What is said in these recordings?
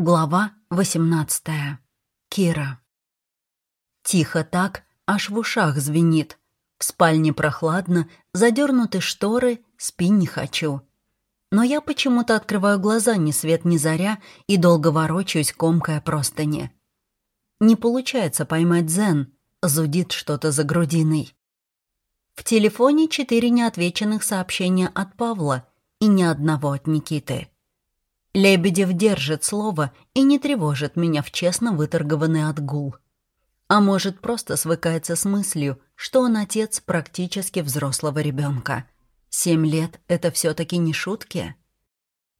Глава 18. Кира. Тихо так, аж в ушах звенит. В спальне прохладно, задернуты шторы, спи не хочу. Но я почему-то открываю глаза ни свет ни заря и долго ворочаюсь, комкая простыни. Не получается поймать дзен, зудит что-то за грудиной. В телефоне четыре неотвеченных сообщения от Павла и ни одного от Никиты. Лебедев держит слово и не тревожит меня в честно выторгованный отгул. А может, просто свыкается с мыслью, что он отец практически взрослого ребенка. Семь лет — это все таки не шутки?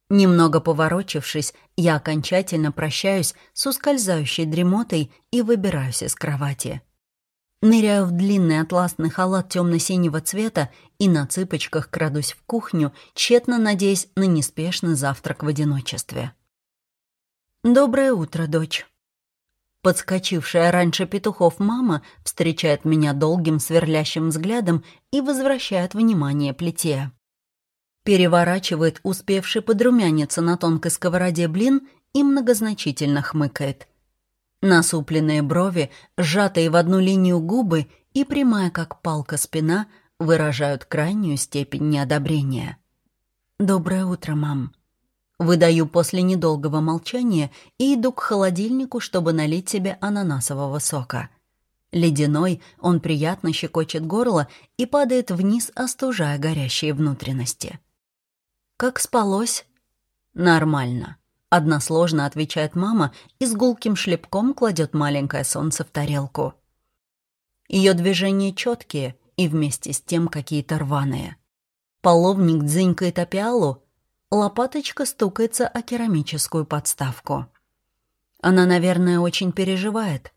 Немного поворочившись, я окончательно прощаюсь с ускользающей дремотой и выбираюсь из кровати. Ныряю в длинный атласный халат темно-синего цвета и на цыпочках крадусь в кухню, тщетно надеясь на неспешный завтрак в одиночестве. «Доброе утро, дочь». Подскочившая раньше петухов мама встречает меня долгим сверлящим взглядом и возвращает внимание плите. Переворачивает успевший подрумяниться на тонкой сковороде блин и многозначительно хмыкает. Насупленные брови, сжатые в одну линию губы и прямая, как палка, спина выражают крайнюю степень неодобрения. «Доброе утро, мам». Выдаю после недолгого молчания и иду к холодильнику, чтобы налить себе ананасового сока. Ледяной, он приятно щекочет горло и падает вниз, остужая горящие внутренности. «Как спалось?» «Нормально», Односложно отвечает мама и с гулким шлепком кладет маленькое солнце в тарелку. Ее движения четкие и вместе с тем какие-то рваные. Половник дзынькает о лопаточка стукается о керамическую подставку. Она, наверное, очень переживает.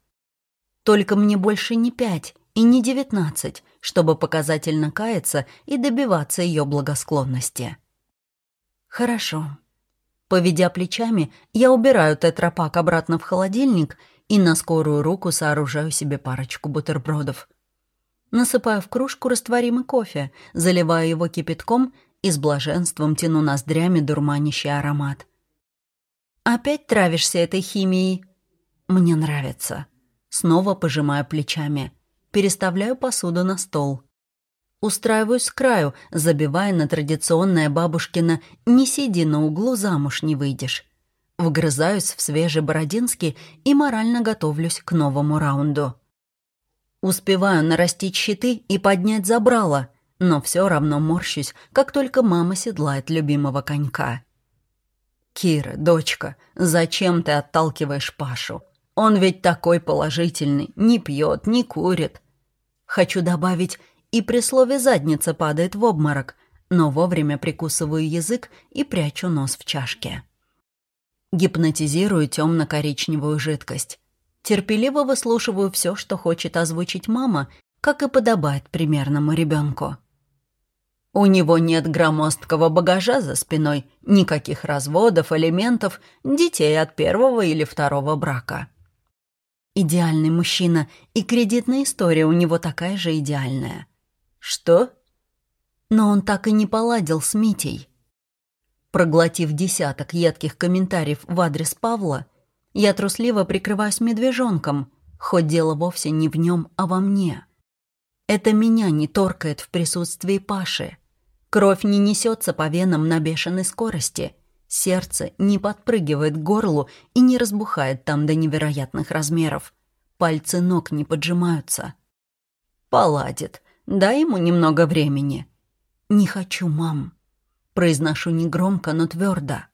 Только мне больше не пять и не девятнадцать, чтобы показательно каяться и добиваться ее благосклонности. «Хорошо», Поведя плечами, я убираю тетрапак обратно в холодильник и на скорую руку сооружаю себе парочку бутербродов. Насыпаю в кружку растворимый кофе, заливаю его кипятком и с блаженством тяну ноздрями дурманящий аромат. «Опять травишься этой химией?» «Мне нравится». Снова пожимаю плечами. Переставляю посуду на стол. Устраиваюсь с краю, забивая на традиционное бабушкино «не сиди на углу, замуж не выйдешь». Вгрызаюсь в свежий бородинский и морально готовлюсь к новому раунду. Успеваю нарастить щиты и поднять забрало, но все равно морщусь, как только мама седлает любимого конька. «Кира, дочка, зачем ты отталкиваешь Пашу? Он ведь такой положительный, не пьет, не курит». Хочу добавить и при слове «задница» падает в обморок, но вовремя прикусываю язык и прячу нос в чашке. Гипнотизирую темно-коричневую жидкость. Терпеливо выслушиваю все, что хочет озвучить мама, как и подобает примерному ребенку. У него нет громоздкого багажа за спиной, никаких разводов, элементов, детей от первого или второго брака. Идеальный мужчина, и кредитная история у него такая же идеальная. «Что?» Но он так и не поладил с Митей. Проглотив десяток едких комментариев в адрес Павла, я трусливо прикрываюсь медвежонком, хоть дело вовсе не в нем, а во мне. Это меня не торкает в присутствии Паши. Кровь не несется по венам на бешеной скорости, сердце не подпрыгивает к горлу и не разбухает там до невероятных размеров. Пальцы ног не поджимаются. Поладит. Дай ему немного времени». «Не хочу, мам». Произношу негромко, но твердо.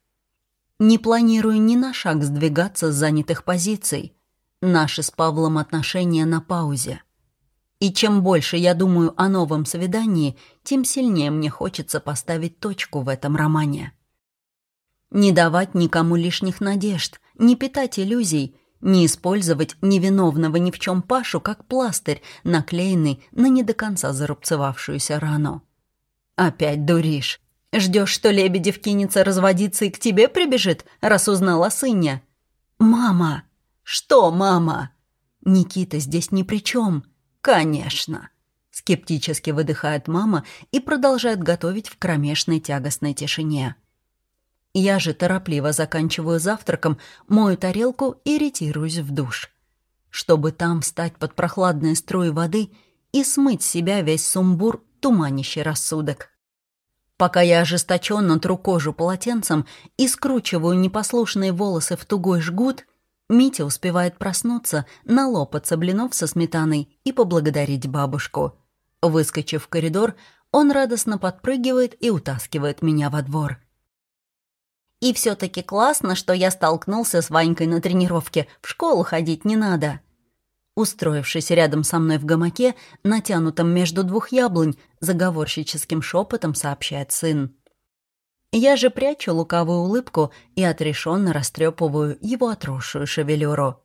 Не планирую ни на шаг сдвигаться с занятых позиций. Наши с Павлом отношения на паузе. И чем больше я думаю о новом свидании, тем сильнее мне хочется поставить точку в этом романе. Не давать никому лишних надежд, не питать иллюзий — не использовать невиновного ни в чем Пашу как пластырь, наклеенный на не до конца зарубцевавшуюся рану. «Опять дуришь. Ждешь, что Лебедев кинется разводиться и к тебе прибежит, раз узнал о сыне?» «Мама!» «Что, мама?» «Никита здесь ни при чем. «Конечно!» Скептически выдыхает мама и продолжает готовить в кромешной тягостной тишине. Я же торопливо заканчиваю завтраком, мою тарелку и ретируюсь в душ. Чтобы там встать под прохладные струи воды и смыть с себя весь сумбур, туманящий рассудок. Пока я ожесточенно тру кожу полотенцем и скручиваю непослушные волосы в тугой жгут, Митя успевает проснуться, налопаться блинов со сметаной и поблагодарить бабушку. Выскочив в коридор, он радостно подпрыгивает и утаскивает меня во двор. И все-таки классно, что я столкнулся с Ванькой на тренировке. В школу ходить не надо. Устроившись рядом со мной в гамаке, натянутом между двух яблонь, заговорщическим шепотом сообщает сын. Я же прячу лукавую улыбку и отрешенно растрепываю его отросшую шевелюру.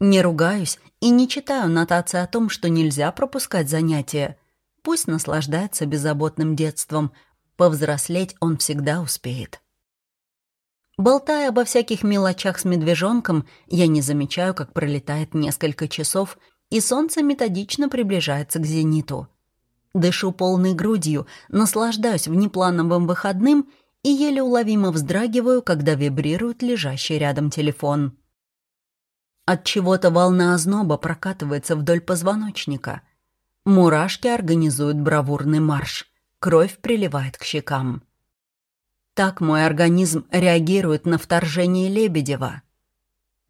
Не ругаюсь и не читаю нотации о том, что нельзя пропускать занятия. Пусть наслаждается беззаботным детством. Повзрослеть он всегда успеет. Болтая обо всяких мелочах с медвежонком, я не замечаю, как пролетает несколько часов, и солнце методично приближается к зениту. Дышу полной грудью, наслаждаюсь внеплановым выходным и еле уловимо вздрагиваю, когда вибрирует лежащий рядом телефон. От чего-то волна озноба прокатывается вдоль позвоночника. Мурашки организуют бравурный марш. Кровь приливает к щекам. Так мой организм реагирует на вторжение Лебедева.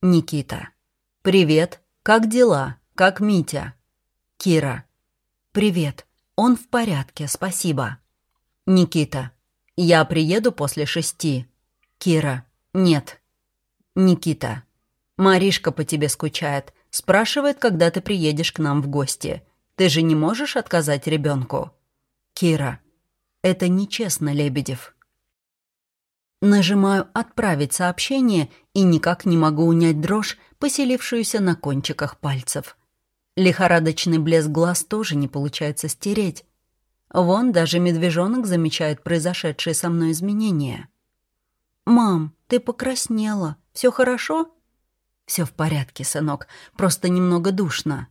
Никита. «Привет. Как дела? Как Митя?» Кира. «Привет. Он в порядке, спасибо». Никита. «Я приеду после шести». Кира. «Нет». Никита. «Маришка по тебе скучает. Спрашивает, когда ты приедешь к нам в гости. Ты же не можешь отказать ребенку. Кира. «Это нечестно, Лебедев». Нажимаю «Отправить сообщение» и никак не могу унять дрожь, поселившуюся на кончиках пальцев. Лихорадочный блеск глаз тоже не получается стереть. Вон даже медвежонок замечает произошедшие со мной изменения. «Мам, ты покраснела. Все хорошо?» «Все в порядке, сынок. Просто немного душно».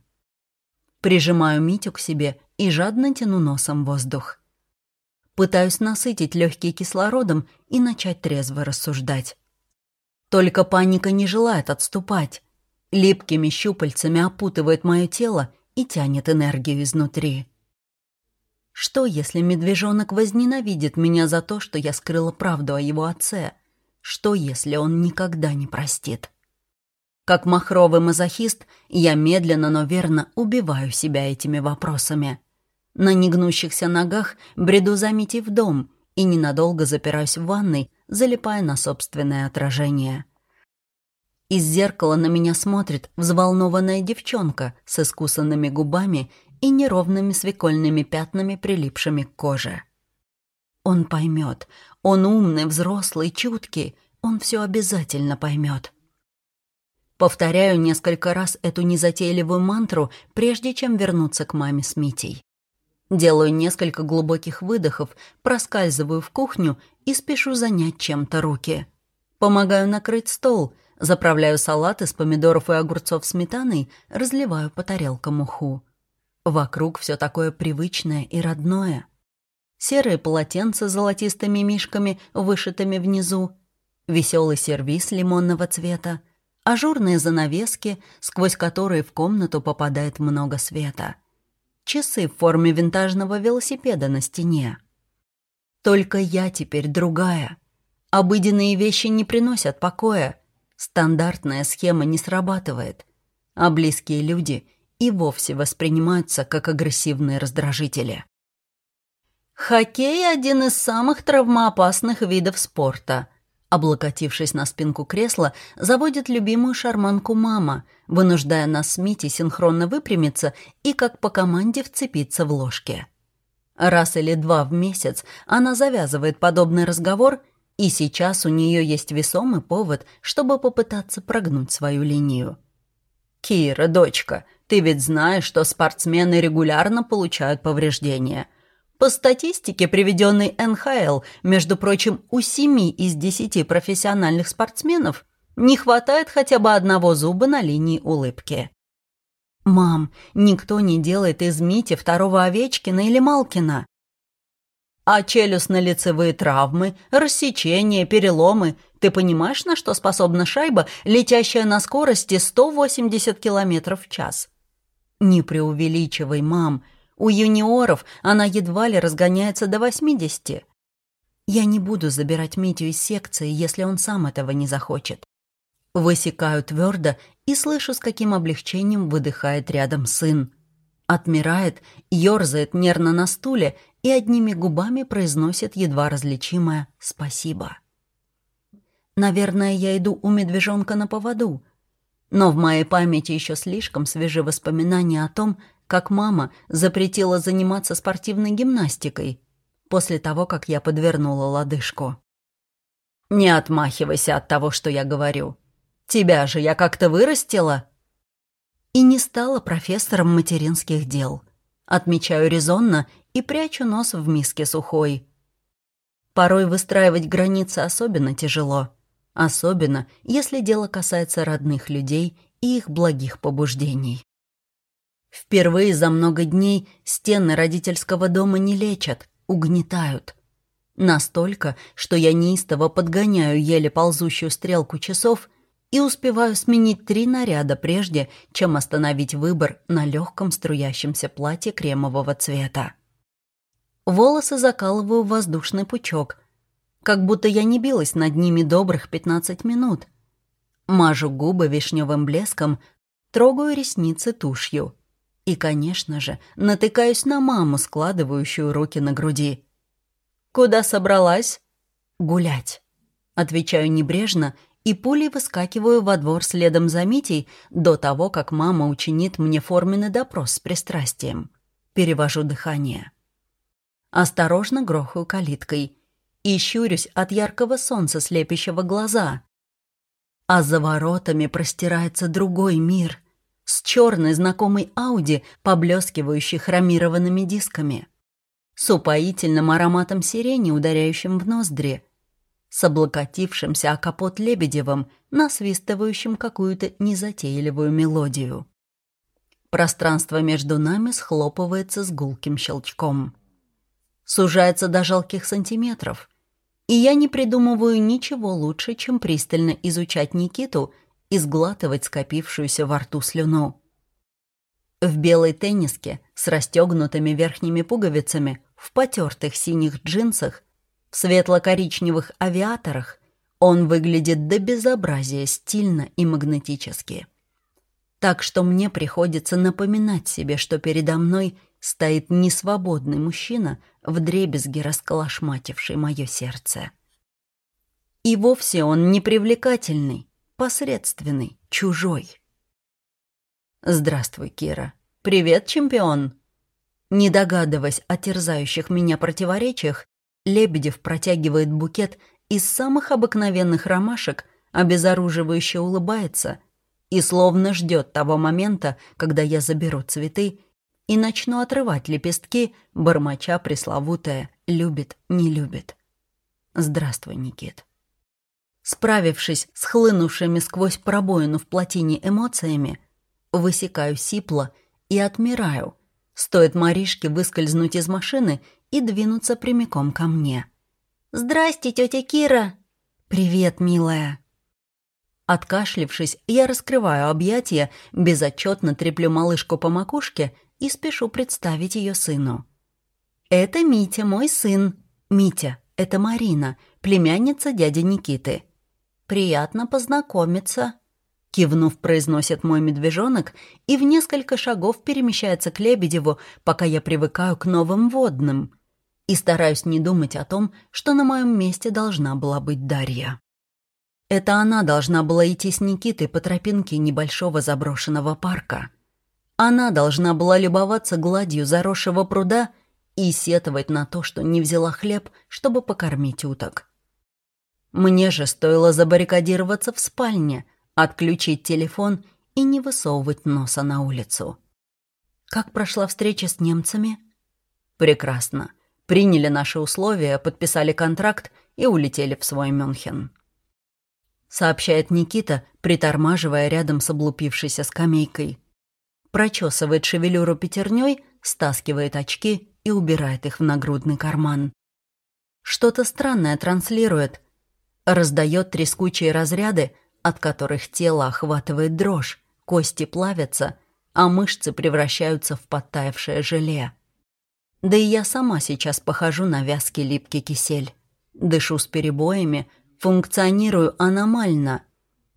Прижимаю Митю к себе и жадно тяну носом воздух. Пытаюсь насытить легкие кислородом и начать трезво рассуждать. Только паника не желает отступать. Липкими щупальцами опутывает мое тело и тянет энергию изнутри. Что, если медвежонок возненавидит меня за то, что я скрыла правду о его отце? Что, если он никогда не простит? Как махровый мазохист, я медленно, но верно убиваю себя этими вопросами. На негнущихся ногах бреду заметив дом и ненадолго запираюсь в ванной, залипая на собственное отражение. Из зеркала на меня смотрит взволнованная девчонка с искусанными губами и неровными свекольными пятнами, прилипшими к коже. Он поймет. Он умный, взрослый, чуткий. Он все обязательно поймет. Повторяю несколько раз эту незатейливую мантру, прежде чем вернуться к маме с Митей. Делаю несколько глубоких выдохов, проскальзываю в кухню и спешу занять чем-то руки. Помогаю накрыть стол, заправляю салат из помидоров и огурцов сметаной, разливаю по тарелкам уху. Вокруг все такое привычное и родное. Серые полотенца с золотистыми мишками, вышитыми внизу, веселый сервиз лимонного цвета, ажурные занавески, сквозь которые в комнату попадает много света — часы в форме винтажного велосипеда на стене. Только я теперь другая. Обыденные вещи не приносят покоя. Стандартная схема не срабатывает. А близкие люди и вовсе воспринимаются как агрессивные раздражители. Хоккей – один из самых травмоопасных видов спорта – облокотившись на спинку кресла, заводит любимую шарманку мама, вынуждая нас с Митей синхронно выпрямиться и как по команде вцепиться в ложки. Раз или два в месяц она завязывает подобный разговор, и сейчас у нее есть весомый повод, чтобы попытаться прогнуть свою линию. «Кира, дочка, ты ведь знаешь, что спортсмены регулярно получают повреждения. По статистике, приведенной НХЛ, между прочим, у семи из десяти профессиональных спортсменов не хватает хотя бы одного зуба на линии улыбки. «Мам, никто не делает из Мити второго Овечкина или Малкина». А челюстно-лицевые травмы, рассечения, переломы. Ты понимаешь, на что способна шайба, летящая на скорости 180 км в час? Не преувеличивай, мам. У юниоров она едва ли разгоняется до 80. Я не буду забирать Митю из секции, если он сам этого не захочет. Высекаю твердо и слышу, с каким облегчением выдыхает рядом сын. Отмирает, ерзает нервно на стуле и одними губами произносит едва различимое «спасибо». Наверное, я иду у медвежонка на поводу. Но в моей памяти еще слишком свежи воспоминания о том, как мама запретила заниматься спортивной гимнастикой после того, как я подвернула лодыжку. «Не отмахивайся от того, что я говорю. Тебя же я как-то вырастила?» И не стала профессором материнских дел. Отмечаю резонно и прячу нос в миске сухой. Порой выстраивать границы особенно тяжело. Особенно, если дело касается родных людей и их благих побуждений. Впервые за много дней стены родительского дома не лечат, угнетают. Настолько, что я неистово подгоняю еле ползущую стрелку часов и успеваю сменить три наряда прежде, чем остановить выбор на легком струящемся платье кремового цвета. Волосы закалываю в воздушный пучок, как будто я не билась над ними добрых 15 минут. Мажу губы вишневым блеском, трогаю ресницы тушью. И, конечно же, натыкаюсь на маму, складывающую руки на груди. «Куда собралась?» «Гулять». Отвечаю небрежно и пулей выскакиваю во двор следом за Митей до того, как мама учинит мне форменный допрос с пристрастием. Перевожу дыхание осторожно грохаю калиткой и щурюсь от яркого солнца, слепящего глаза. А за воротами простирается другой мир с черной знакомой Ауди, поблескивающей хромированными дисками, с упоительным ароматом сирени, ударяющим в ноздри, с облокотившимся о капот Лебедевым, насвистывающим какую-то незатейливую мелодию. Пространство между нами схлопывается с гулким щелчком сужается до жалких сантиметров. И я не придумываю ничего лучше, чем пристально изучать Никиту и сглатывать скопившуюся во рту слюну. В белой тенниске с расстегнутыми верхними пуговицами, в потертых синих джинсах, в светло-коричневых авиаторах он выглядит до безобразия стильно и магнетически. Так что мне приходится напоминать себе, что передо мной стоит несвободный мужчина, вдребезги расколошмативший мое сердце. И вовсе он непривлекательный, посредственный, чужой. «Здравствуй, Кира. Привет, чемпион!» Не догадываясь о терзающих меня противоречиях, Лебедев протягивает букет из самых обыкновенных ромашек, обезоруживающе улыбается и словно ждет того момента, когда я заберу цветы и начну отрывать лепестки, бормоча пресловутое «любит, не любит». Здравствуй, Никит. Справившись с хлынувшими сквозь пробоину в плотине эмоциями, высекаю сипло и отмираю. Стоит Маришке выскользнуть из машины и двинуться прямиком ко мне. «Здрасте, тетя Кира!» «Привет, милая!» Откашлившись, я раскрываю объятия, безотчетно треплю малышку по макушке и спешу представить ее сыну. «Это Митя, мой сын. Митя, это Марина, племянница дяди Никиты. Приятно познакомиться». Кивнув, произносит мой медвежонок и в несколько шагов перемещается к Лебедеву, пока я привыкаю к новым водным. И стараюсь не думать о том, что на моем месте должна была быть Дарья. Это она должна была идти с Никитой по тропинке небольшого заброшенного парка. Она должна была любоваться гладью заросшего пруда и сетовать на то, что не взяла хлеб, чтобы покормить уток. Мне же стоило забаррикадироваться в спальне, отключить телефон и не высовывать носа на улицу. Как прошла встреча с немцами? Прекрасно. Приняли наши условия, подписали контракт и улетели в свой Мюнхен. Сообщает Никита, притормаживая рядом с облупившейся скамейкой прочесывает шевелюру пятерней, стаскивает очки и убирает их в нагрудный карман. Что-то странное транслирует. Раздает трескучие разряды, от которых тело охватывает дрожь, кости плавятся, а мышцы превращаются в подтаявшее желе. Да и я сама сейчас похожу на вязкий липкий кисель. Дышу с перебоями, функционирую аномально.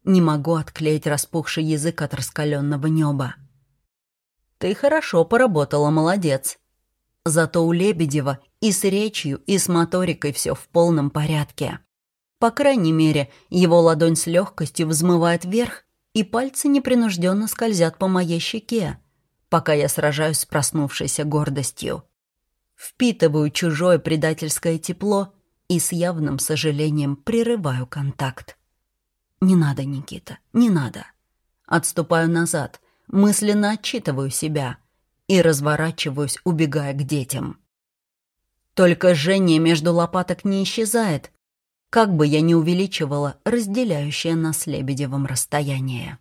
Не могу отклеить распухший язык от раскаленного неба. Ты хорошо поработала, молодец. Зато у Лебедева и с речью, и с моторикой все в полном порядке. По крайней мере, его ладонь с легкостью взмывает вверх, и пальцы непринужденно скользят по моей щеке, пока я сражаюсь с проснувшейся гордостью. Впитываю чужое предательское тепло и с явным сожалением прерываю контакт. «Не надо, Никита, не надо». Отступаю назад, мысленно отчитываю себя и разворачиваюсь, убегая к детям. Только жжение между лопаток не исчезает, как бы я ни увеличивала разделяющее нас Лебедевым расстояние.